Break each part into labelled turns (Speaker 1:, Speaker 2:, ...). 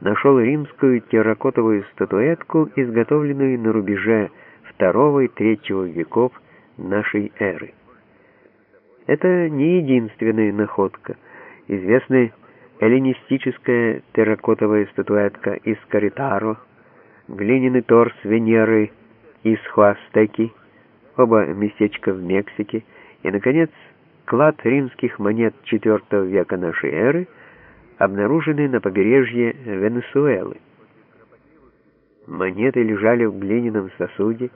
Speaker 1: нашел римскую терракотовую статуэтку, изготовленную на рубеже II и III веков нашей эры. Это не единственная находка. Известная эллинистическая терракотовая статуэтка из Каритаро, глиняный торс Венеры из Хуастеки, оба местечка в Мексике, и, наконец, клад римских монет IV века нашей эры, обнаруженный на побережье Венесуэлы. Монеты лежали в глиняном сосуде,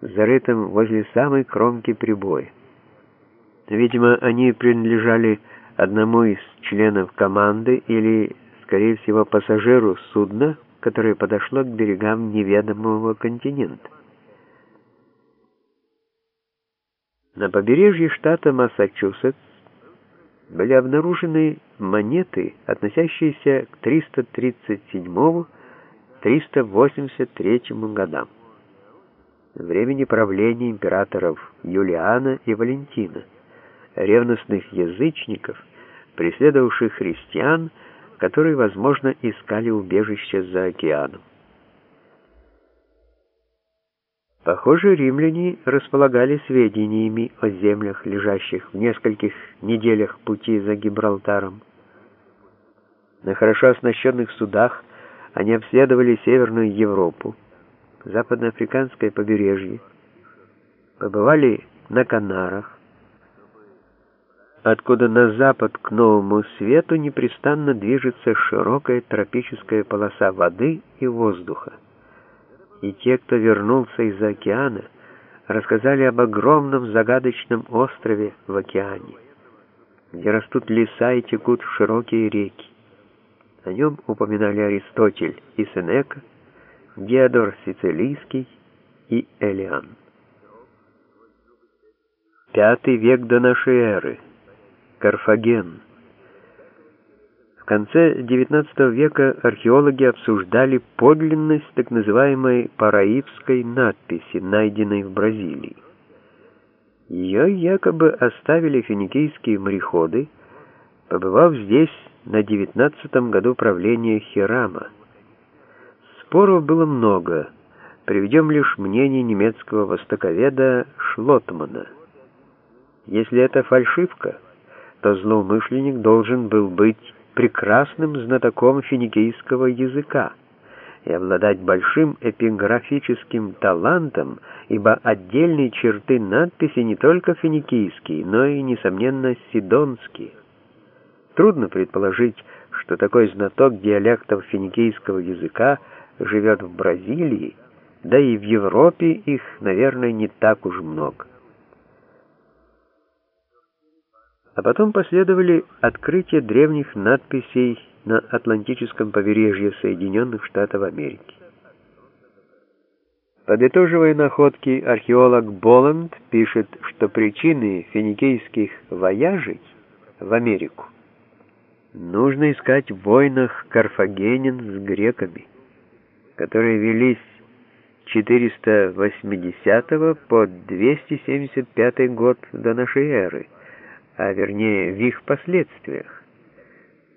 Speaker 1: зарытом возле самой кромки прибоя. Видимо, они принадлежали одному из членов команды или, скорее всего, пассажиру судна, которое подошло к берегам неведомого континента. На побережье штата Массачусетс были обнаружены монеты, относящиеся к 337-383 годам, времени правления императоров Юлиана и Валентина, ревностных язычников, преследовавших христиан, которые, возможно, искали убежище за океаном. Похоже, римляне располагали сведениями о землях, лежащих в нескольких неделях пути за Гибралтаром. На хорошо оснащенных судах они обследовали Северную Европу, западноафриканское побережье, побывали на Канарах, откуда на запад к Новому Свету непрестанно движется широкая тропическая полоса воды и воздуха и те, кто вернулся из океана, рассказали об огромном загадочном острове в океане, где растут леса и текут широкие реки. О нем упоминали Аристотель и Сенека, Диодор Сицилийский и Элиан. Пятый век до нашей эры. Карфаген – в конце XIX века археологи обсуждали подлинность так называемой параибской надписи, найденной в Бразилии. Ее якобы оставили финикийские мореходы, побывав здесь на девятнадцатом году правления Хирама. Споров было много, приведем лишь мнение немецкого востоковеда Шлотмана. Если это фальшивка, то злоумышленник должен был быть прекрасным знатоком финикийского языка и обладать большим эпиграфическим талантом, ибо отдельные черты надписи не только финикийские, но и, несомненно, сидонские. Трудно предположить, что такой знаток диалектов финикийского языка живет в Бразилии, да и в Европе их, наверное, не так уж много. А потом последовали открытия древних надписей на Атлантическом побережье Соединенных Штатов Америки. Подытоживая находки, археолог Боланд пишет, что причины финикийских вояжей в Америку нужно искать в войнах карфагенин с греками, которые велись 480 по 275 год до нашей эры, а вернее в их последствиях.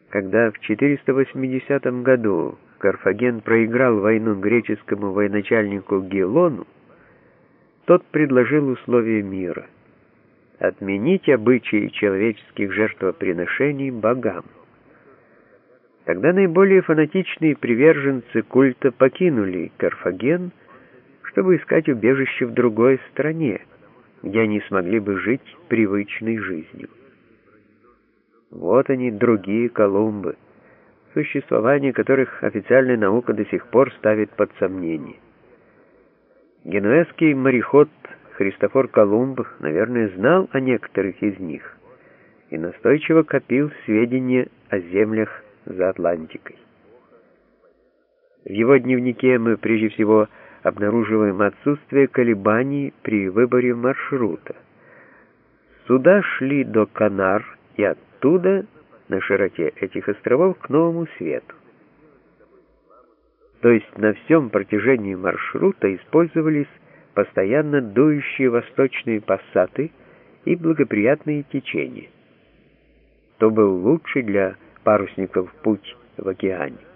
Speaker 1: Когда в 480 году Карфаген проиграл войну греческому военачальнику Гелону, тот предложил условия мира — отменить обычаи человеческих жертвоприношений богам. Тогда наиболее фанатичные приверженцы культа покинули Карфаген, чтобы искать убежище в другой стране — где они смогли бы жить привычной жизнью. Вот они, другие Колумбы, существование которых официальная наука до сих пор ставит под сомнение. Генуэзский мореход Христофор Колумб, наверное, знал о некоторых из них и настойчиво копил сведения о землях за Атлантикой. В его дневнике мы прежде всего обнаруживаем отсутствие колебаний при выборе маршрута. Суда шли до Канар и оттуда на широте этих островов к Новому Свету. То есть на всем протяжении маршрута использовались постоянно дующие восточные пассаты и благоприятные течения. То был лучший для парусников путь в океане.